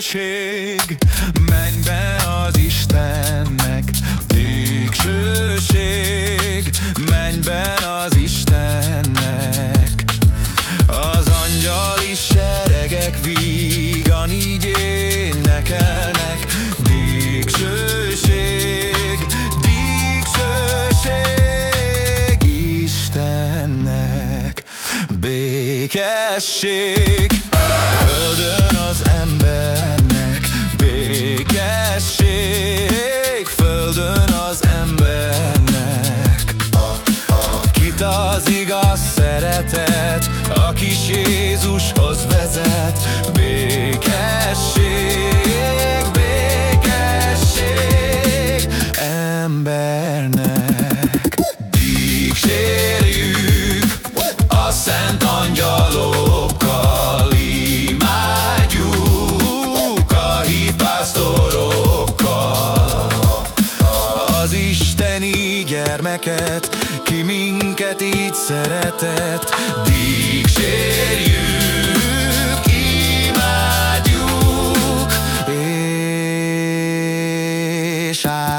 Dicsőség, menj be az Istennek, dicsőség, menj be az Istennek. Az angyali seregek vígan így énekelnek, dicsőség, dicsőség Istennek, békesség. Földön az az embernek. Kit az igaz szeretet A kis Jézushoz vezet? Békesség, békesség Embernek ki gyermeket, ki minket így szeretett. Dicsérjük, imádjuk, és áll.